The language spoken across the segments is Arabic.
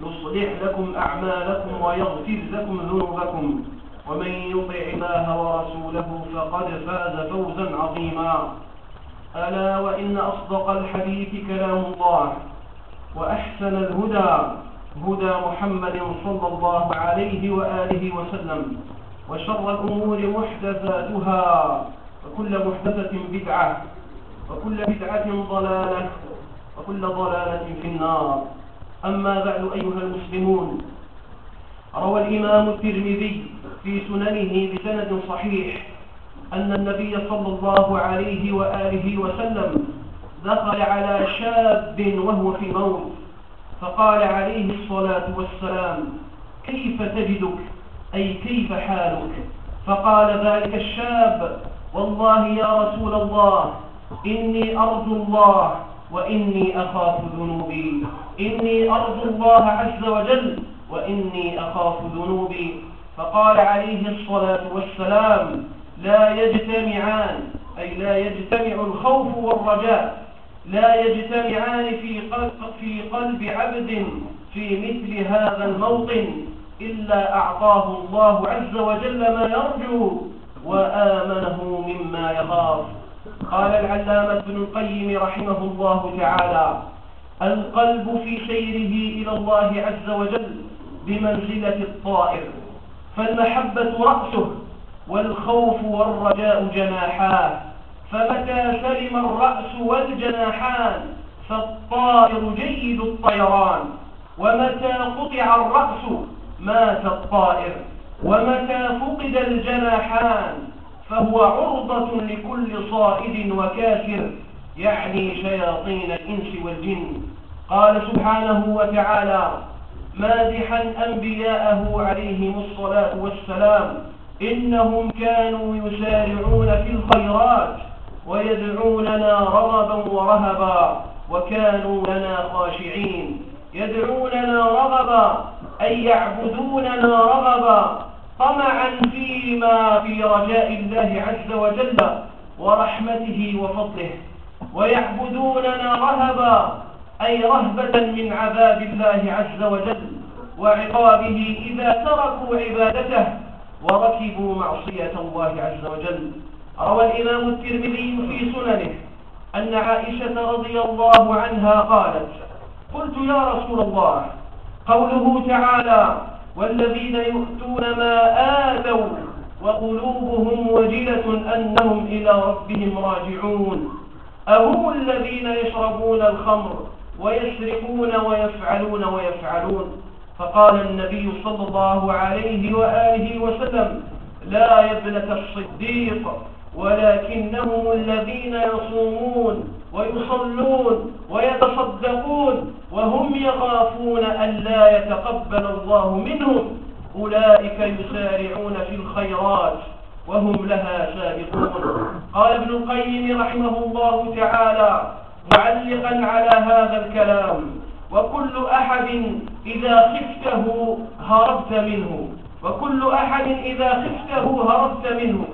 يصلح لكم أعمالكم ويغفر لكم ذنوبكم. ومن يطع الله ورسوله فقد فاز فوزا عظيما. ألا وإن أصدق الحديث كلام الله وأحسن الهدى هدى محمد صلى الله عليه وآله وسلم. وشر الأمور محدثاتها وكل محدثة بدعة وكل بدعة ضلالة وكل ضلالة في النار. أما بعد أيها المسلمون روى الإمام الترمذي في سننه بسند صحيح أن النبي صلى الله عليه وآله وسلم دخل على شاب وهو في موت فقال عليه الصلاة والسلام كيف تجدك؟ أي كيف حالك؟ فقال ذلك الشاب والله يا رسول الله إني أرجو الله وإني أخاف ذنوبي. إني أرجو الله عز وجل وإني أخاف ذنوبي. فقال عليه الصلاة والسلام لا يجتمعان أي لا يجتمع الخوف والرجاء. لا يجتمعان في قلب, في قلب عبد في مثل هذا الموطن إلا أعطاه الله عز وجل ما يرجو وآمنه مما يخاف. قال العلامة ابن القيم رحمه الله تعالى القلب في سيره إلى الله عز وجل بمنزلة الطائر فالمحبة رأسه والخوف والرجاء جناحاه فمتى سلم الرأس والجناحان فالطائر جيد الطيران ومتى قطع الرأس مات الطائر ومتى فقد الجناحان فهو عرضة لكل صائد وكافر يعني شياطين الإنس والجن. قال سبحانه وتعالى مادحا أنبياءه عليهم الصلاة والسلام إنهم كانوا يسارعون في الخيرات ويدعوننا رغبا ورهبا وكانوا لنا خاشعين. يدعوننا رغبا أي يعبدوننا رغبا طمعا فيما في رجاء الله عز وجل ورحمته وفضله. ويعبدوننا رهبا أي رهبة من عذاب الله عز وجل وعقابه إذا تركوا عبادته وركبوا معصية الله عز وجل. روى الإمام الترمذي في سننه أن عائشة رضي الله عنها قالت قلت يا رسول الله قوله تعالى والذين يؤتون ما آتوا وقلوبهم وجلة أنهم إلى ربهم راجعون. أهم الذين يشربون الخمر ويسرقون ويفعلون ويفعلون. فقال النبي صلى الله عليه وآله وسلم لا يا ابنة الصديق ولكنهم الذين يصومون ويصلون ويتصدقون وهم يخافون أن لا يتقبل الله منهم. أولئك يسارعون في الخيرات وهم لها سابقون قال ابن القيم رحمه الله تعالى معلقا على هذا الكلام وكل أحد إذا خفته هربت منه وكل أحد إذا خفته هربت منه.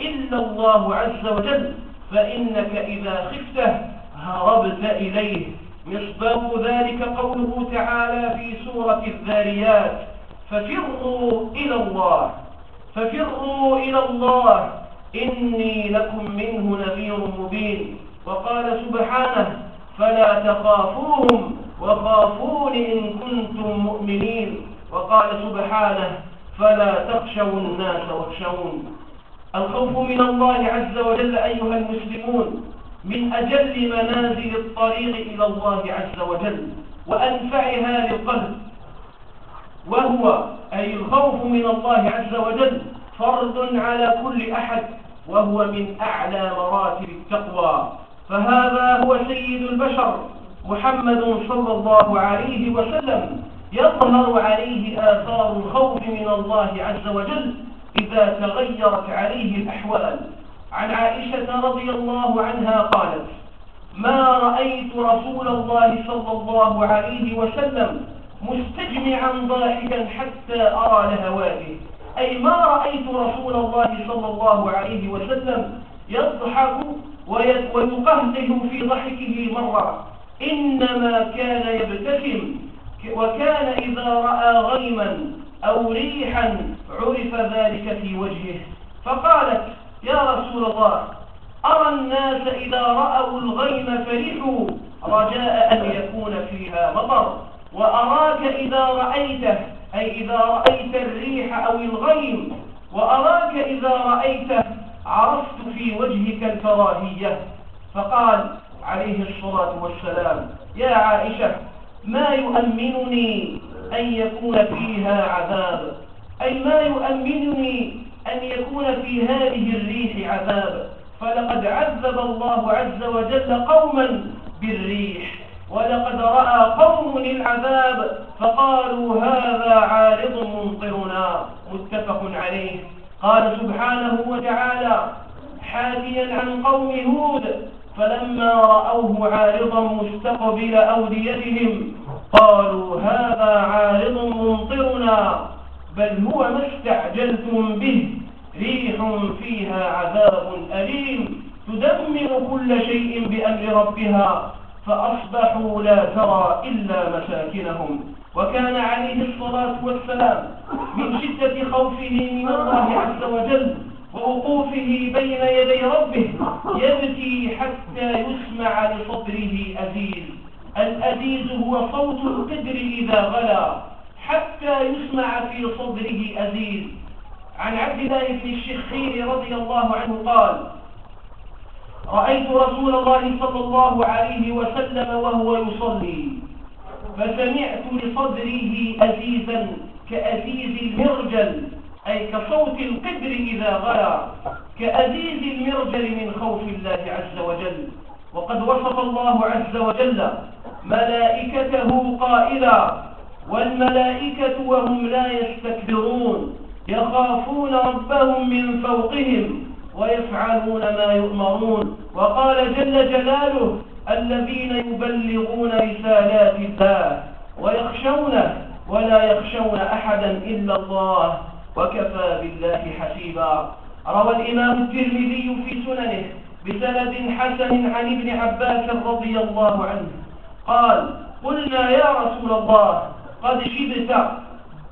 إلا الله عز وجل فإنك إذا خفته هربت إليه. مصداق ذلك قوله تعالى في سورة الذاريات ففروا إلى الله ففروا إلى الله إني لكم منه نذير مبين وقال سبحانه فلا تخافوهم وخافون إن كنتم مؤمنين وقال سبحانه فلا تخشوا الناس واخشون الخوف من الله عز وجل أيها المسلمون من أجل منازل الطريق إلى الله عز وجل وأنفعها للقلب وهو أي الخوف من الله عز وجل فرض على كل أحد وهو من أعلى مراتب التقوى. فهذا هو سيد البشر محمد صلى الله عليه وسلم يظهر عليه آثار الخوف من الله عز وجل إذا تغيرت عليه الأحوال. عن عائشة رضي الله عنها قالت ما رأيت رسول الله صلى الله عليه وسلم مستجمعا ضاحكا حتى أرى لهواته أي ما رأيت رسول الله صلى الله عليه وسلم يضحك ويقهده في ضحكه مرة. إنما كان يبتسم وكان إذا رأى غيما أو ريحا عرف ذلك في وجهه فقالت يا رسول الله أرى الناس إذا رأوا الغيم فرحوا رجاء أن يكون فيها مطر وأراك إذا رأيته أي إذا رأيت الريح أو الغيم وأراك إذا رأيته عرفت في وجهك الكراهية. فقال عليه الصلاة والسلام يا عائشة ما يؤمنني أن يكون فيها عذاب أي ما يؤمنني أن يكون في هذه الريح عذاب. فلقد عذب الله عز وجل قوما بالريح ولقد رأى قوم العذاب فقالوا هذا عارض ممطرنا. متفق عليه. قال سبحانه وتعالى حاكيا عن قوم هود فلما رأوه عارضا مستقبل أوديتهم قالوا هذا عارض ممطرنا بل هو ما استعجلتم به. ريح فيها عذاب أليم تدمر كل شيء بأمر ربها فأصبحوا لا ترى إلا مساكنهم. وكان عليه الصلاة والسلام من شدة خوفه من الله عز وجل ووقوفه بين يدي ربه يبكي حتى يسمع لصدره أزيز الأزيز هو صوت القدر إذا غلا حتى يسمع في صدره أزيز. عن عبد الله بن الشخير رضي الله عنه قال رأيت رسول الله صلى الله عليه وسلم وهو يصلي فسمعت لصدره أزيزا كأزيز المرجل أي كصوت القدر إذا غلا كأزيز المرجل من خوف الله عز وجل. وقد وصف الله عز وجل ملائكته قائلا والملائكة وهم لا يستكبرون يخافون ربهم من فوقهم ويفعلون ما يؤمرون. وقال جل جلاله الذين يبلغون رسالات الله ويخشونه ولا يخشون أحدا إلا الله وكفى بالله حسيبا. روى الإمام الترمذي في سننه بسند حسن عن ابن عباس رضي الله عنه. قال قلنا يا رسول الله قد شبت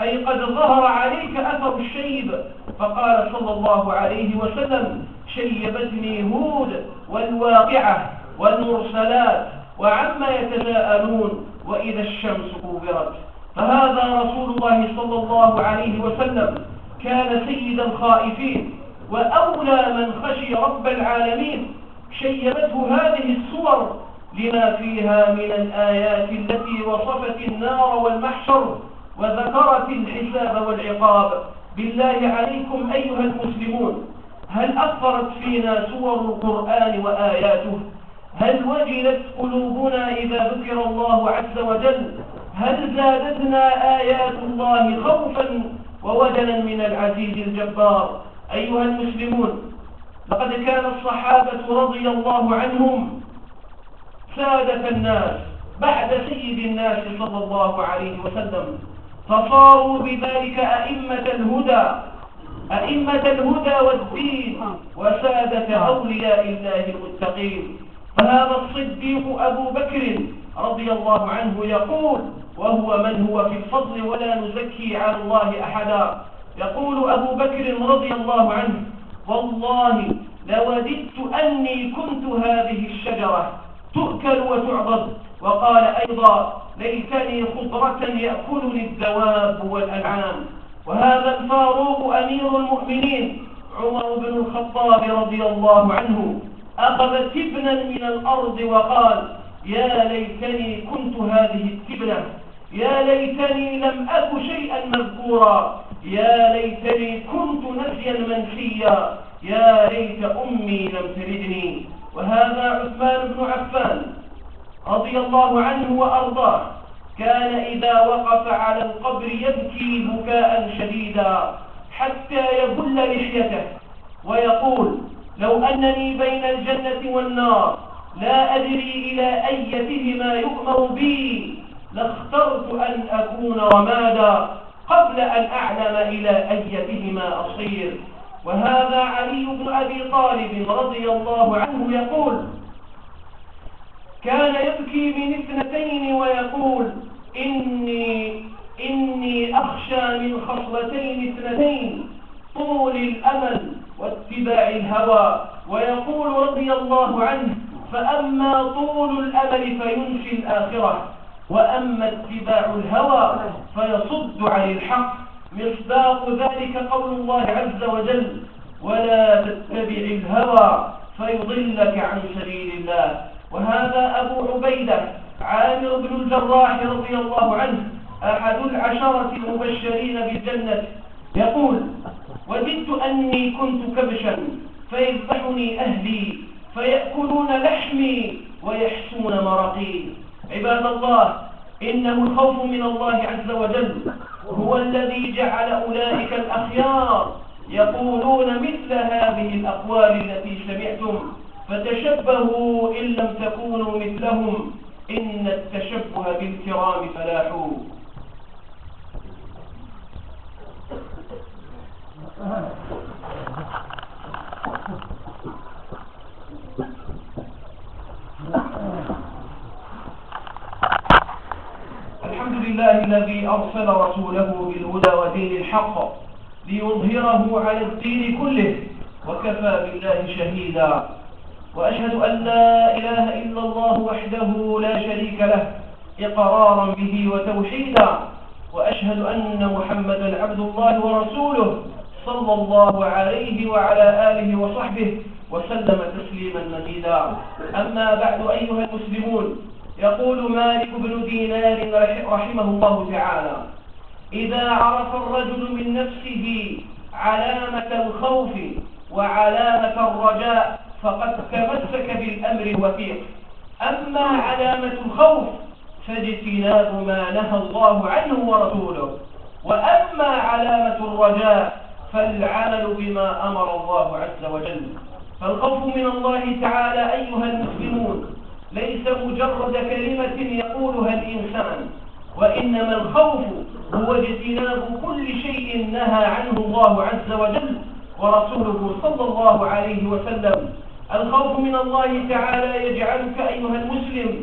أي قد ظهر عليك أثر الشيب. فقال صلى الله عليه وسلم شيبتني هود والواقعة والمرسلات وعما يتساءلون وإذا الشمس كورت فهذا رسول الله صلى الله عليه وسلم كان سيد الخائفين وأولى من خشي رب العالمين. شيبته هذه السور لما فيها من الآيات التي وصفت النار والمحشر وذكرت الحساب والعقاب. بالله عليكم أيها المسلمون هل أثرت فينا سور القرآن وآياته؟ هل وجلت قلوبنا إذا ذكر الله عز وجل؟ هل زادتنا آيات الله خوفا ووجلا من العزيز الجبار؟ أيها المسلمون لقد كان الصحابة رضي الله عنهم سادة الناس بعد سيد الناس صلى الله عليه وسلم. فصاروا بذلك أئمة الهدى أئمة الهدى والدين وسادة أولياء الله المتقين. فهذا الصديق أبو بكر رضي الله عنه يقول وهو من هو في الفضل ولا نزكي على الله أحدا. يقول أبو بكر رضي الله عنه والله لوددت أني كنت هذه الشجرة تؤكل وتعضد. وقال أيضا ليتني خضرة يأكلني الدواب والأنعام. وهذا الفاروق أمير المؤمنين عمر بن الخطاب رضي الله عنه. أخذ تبنا من الأرض وقال يا ليتني كنت هذه التبنة يا ليتني لم أك شيئا مذكورا. يا ليتني كنت نسيا منسيا يا ليت أمي لم تلدني. وهذا عثمان بن عفان رضي الله عنه وأرضاه كان إذا وقف على القبر يبكي بكاء شديدا حتى يبل لحيته ويقول لو أنني بين الجنة والنار لا أدري إلى أيتهما يؤمر بي لاخترت أن أكون رمادا قبل أن أعلم إلى أيتهما أصير. وهذا علي بن أبي طالب رضي الله عنه يقول كان يبكي من اثنتين ويقول إني, إني أخشى من خصلتين اثنتين طول الأمل واتباع الهوى. ويقول رضي الله عنه فأما طول الأمل فينفي الآخرة وأما اتباع الهوى فيصد عن الحق. مصداق ذلك قول الله عز وجل ولا تتبع الهوى فيضلك عن سبيل الله. وهذا أبو عبيدة عامر بن الجراح رضي الله عنه أحد العشرة المبشرين بالجنة يقول وددت أني كنت كبشا فيذبحني أهلي فيأكلون لحمي ويحسون مرقي عباد الله إنه الخوف من الله عز وجل هو الذي جعل أولئك الأخيار يقولون مثل هذه الأقوال التي سمعتم فتشبهوا إن لم تكونوا مثلهم إن التشبه بالكرام فلاح الحمد لله الذي أرسل رسوله بالهدى ودين الحق ليظهره على الدين كله وكفى بالله شهيدا. وأشهد أن لا إله إلا الله وحده لا شريك له إقرارا به وتوحيدا. وأشهد أن محمدا عبد الله ورسوله صلى الله عليه وعلى آله وصحبه وسلم تسليما مزيدا. أما بعد أيها المسلمون يقول مالك بن دينار رحمه الله تعالى إذا عرف الرجل من نفسه علامة الخوف وعلامة الرجاء فقد تمسك بالأمر الوثيق. أما علامة الخوف فاجتناب ما نهى الله عنه ورسوله. وأما علامة الرجاء فالعمل بما أمر الله عز وجل. فالخوف من الله تعالى أيها المسلمون ليس مجرد كلمة يقولها الإنسان وإنما الخوف هو اجتناب كل شيء نهى عنه الله عز وجل ورسوله صلى الله عليه وسلم. الخوف من الله تعالى يجعلك أيها المسلم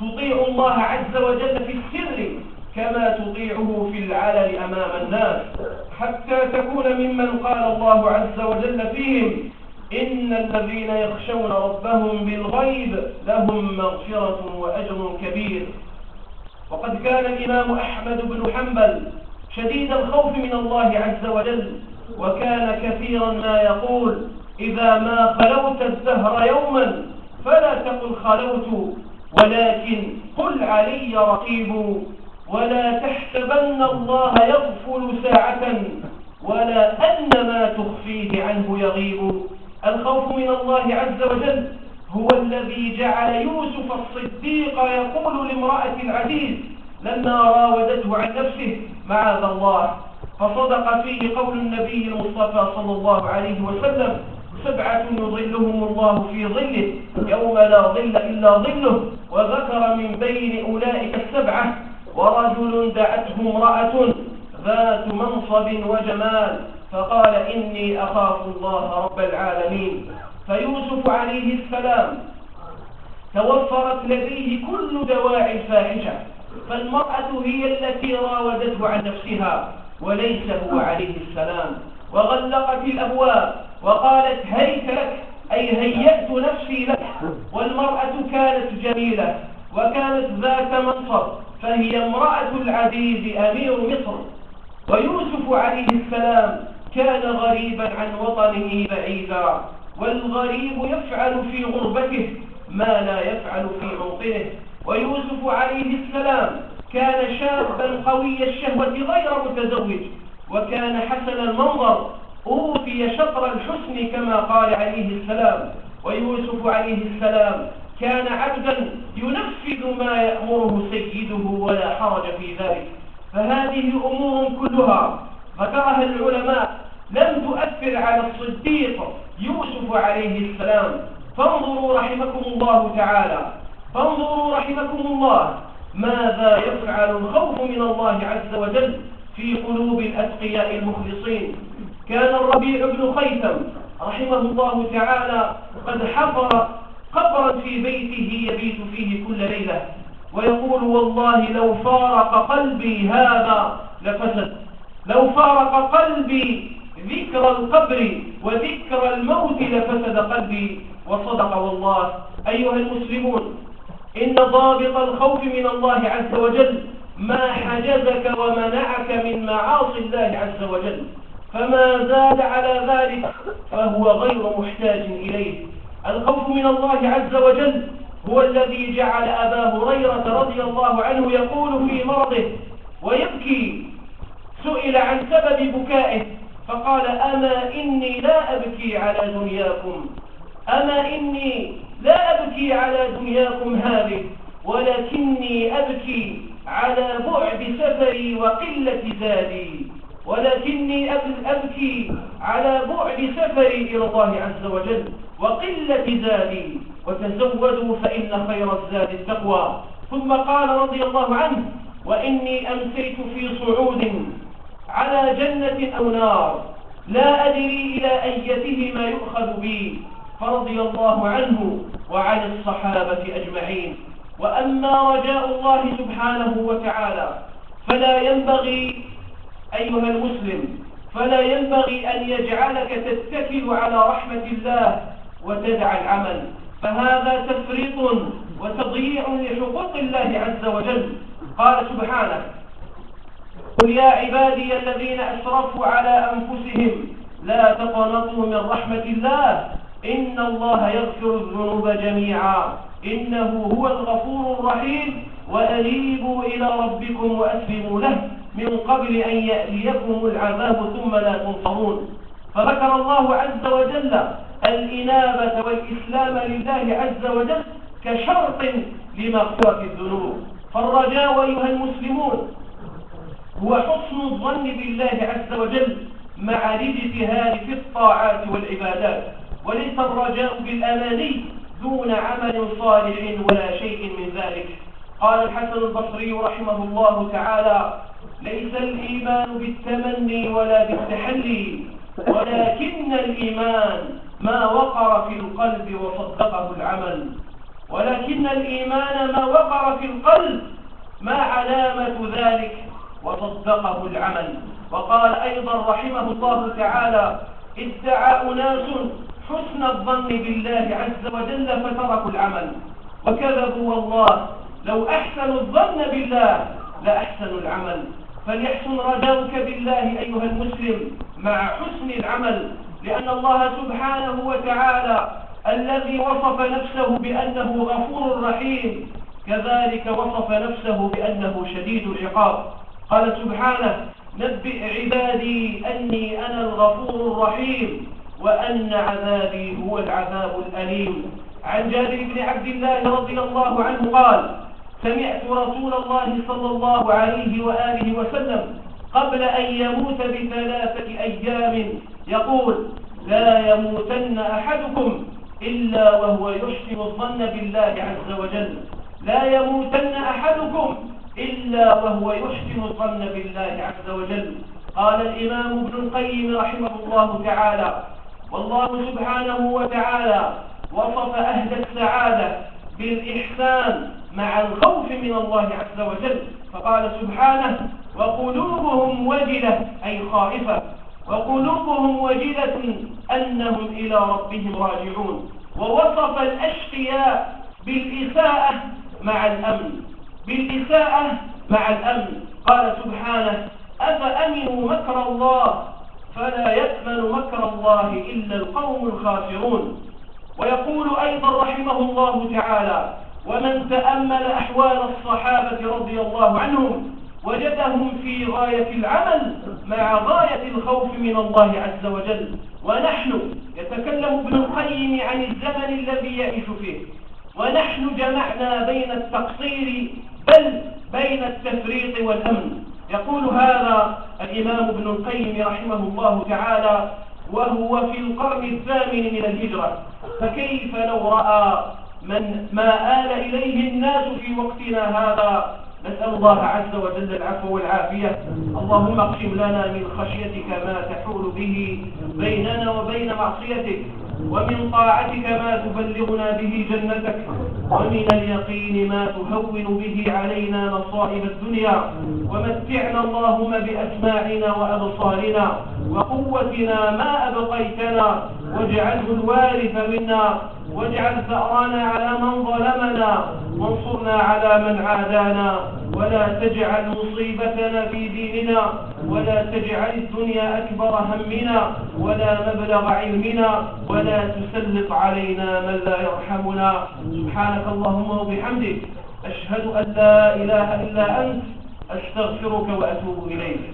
تطيع الله عز وجل في السر كما تطيعه في العلن أمام الناس حتى تكون ممن قال الله عز وجل فيهم إن الذين يخشون ربهم بالغيب لهم مغفرة وأجر كبير. وقد كان الإمام أحمد بن حنبل شديد الخوف من الله عز وجل وكان كثيرا ما يقول إذا ما خلوت الدهر يوما فلا تقل خلوت ولكن قل علي رقيب ولا تحسبن الله يغفل ساعة ولا أن ما تخفيه عنه يغيب. الخوف من الله عز وجل هو الذي جعل يوسف الصديق يقول لامرأة العزيز لما راودته عن نفسه معاذ الله. فصدق فيه قول النبي المصطفى صلى الله عليه وسلم سبعة يظلهم الله في ظله يوم لا ظل إلا ظله وذكر من بين أولئك السبعة ورجل دعته امرأة ذات منصب وجمال. فقال إني أخاف الله رب العالمين. فيوسف عليه السلام توفرت لديه كل دواعي الفاحشة فالمرأة هي التي راودته عن نفسها وليس هو عليه السلام. وغلقت الأبواب وقالت هيت لك أي هيأت نفسي لك. والمرأة كانت جميلة وكانت ذات منصب فهي امرأة العزيز أمير مصر. ويوسف عليه السلام كان غريبا عن وطنه بعيدا والغريب يفعل في غربته ما لا يفعل في موطنه. ويوسف عليه السلام كان شابا قوي الشهوة غير متزوج وكان حسن المنظر أوتي شطر الحسن كما قال عليه السلام. ويوسف عليه السلام كان عبدا ينفذ ما يأمره سيده ولا حرج في ذلك. فهذه أمور كلها ذكرها العلماء لم تؤثر على الصديق يوسف عليه السلام. فانظروا رحمكم الله تعالى. فانظروا رحمكم الله. ماذا يفعل الخوف من الله عز وجل في قلوب الأتقياء المخلصين؟ كان الربيع بن خيثم رحمه الله تعالى قد حفر قبرا في بيته يبيت فيه كل ليلة. ويقول والله لو فارق قلبي هذا لفسد. لو فارق قلبي ذكر القبر وذكر الموت لفسد قلبي وصدق والله. أيها المسلمون إن ضابط الخوف من الله عز وجل ما حجزك ومنعك من معاصي الله عز وجل فما زاد على ذلك فهو غير محتاج إليه. الخوف من الله عز وجل هو الذي جعل أبا هريرة رضي الله عنه يقول في مرضه ويبكي سئل عن سبب بكائه. فقال أما إني لا أبكي على دنياكم. أما إني لا أبكي على دنياكم هذه ولكني أبكي على بعد سفري وقلة زادي. ولكني أبكي على بعد سفري إلى الله عز وجل وقلة زادي. وتزودوا فإن خير الزاد التقوى. ثم قال رضي الله عنه وإني أمسيت في صعود على جنة أو نار لا أدري إلى أيتهما يؤخذ بي فرضي الله عنه وعن الصحابة أجمعين. وأما رجاء الله سبحانه وتعالى فلا ينبغي أيها المسلم فلا ينبغي أن يجعلك تتكل على رحمة الله وتدع العمل. فهذا تفريط وتضييع لحقوق الله عز وجل. قال سبحانه قل يا عبادي الذين أسرفوا على أنفسهم لا تقنطوا من رحمة الله. إن الله يغفر الذنوب جميعا. إنه هو الغفور الرحيم. وأنيبوا إلى ربكم وأسلموا له. من قبل أن يأتيكم العذاب ثم لا تنصرون. فذكر الله عز وجل الإنابة والإسلام لله عز وجل كشرط لمغفرة الذنوب. فالرجاء أيها المسلمون هو حسن الظن بالله عز وجل مع الاجتهاد في الطاعات والعبادات وليس الرجاء بالأماني دون عمل صالح ولا شيء من ذلك. قال الحسن البصري رحمه الله تعالى ليس الإيمان بالتمني ولا بالتحلي ولكن الإيمان ما وقر في القلب وصدقه العمل. ولكن الإيمان ما وقر في القلب ما علامة ذلك وصدقه العمل. وقال أيضا رحمه الله تعالى ادعى أناس حسن الظن بالله عز وجل فتركوا العمل. وكذبوا والله لو أحسنوا الظن بالله لأحسنوا العمل. فليحسن رجاؤك بالله أيها المسلم مع حسن العمل لأن الله سبحانه وتعالى الذي وصف نفسه بأنه غفور رحيم كذلك وصف نفسه بأنه شديد العقاب. قال سبحانه نبئ عبادي أني أنا الغفور الرحيم وأن عذابي هو العذاب الأليم. عن جابر بن عبد الله رضي الله عنه قال سمعت رسول الله صلى الله عليه وآله وسلم قبل أن يموت بثلاثة أيام يقول لا يموتن أحدكم إلا وهو يحسن الظن بالله عز وجل. لا يموتن أحدكم إلا وهو يحسن الظن بالله عز وجل. قال الإمام ابن القيم رحمه الله تعالى والله سبحانه وتعالى وصف أهل السعادة بالإحسان مع الخوف من الله عز وجل. فقال سبحانه وقلوبهم وجلة أي خائفة. وقلوبهم وجلة أنهم إلى ربهم راجعون. ووصف الأشقياء بالإساءة مع الأمن. بالإساءة مع الأمن. قال سبحانه أفأمنوا مكر الله؟ فلا يأمن مكر الله إلا القوم الخاسرون. ويقول أيضا رحمه الله تعالى ومن تأمل أحوال الصحابة رضي الله عنهم وجدهم في غاية العمل مع غاية الخوف من الله عز وجل. ونحن يتكلم ابن القيم عن الزمن الذي يعيش فيه. ونحن جمعنا بين التقصير بل بين التفريط والأمن. يقول هذا الإمام ابن القيم رحمه الله تعالى وهو في القرن الثامن من الهجرة. فكيف لو رأى من ما آل إليه الناس في وقتنا هذا؟ نسأل الله عز وجل العفو والعافية. اللهم اقسم لنا من خشيتك ما تحول به بيننا وبين معصيتك. ومن طاعتك ما تبلغنا به جنتك ومن اليقين ما تهون به علينا مصائب الدنيا ومتعنا اللهم بأسماعنا وأبصارنا وقوتنا ما أبقيتنا واجعله الوارث منا واجعل ثأرنا على من ظلمنا وانصرنا على من عادانا. ولا تجعل مصيبتنا في ديننا ولا تجعل الدنيا أكبر همنا ولا مبلغ علمنا ولا تسلط علينا من لا يرحمنا. سبحانك اللهم وبحمدك أشهد أن لا إله إلا أنت أستغفرك وأتوب إليك.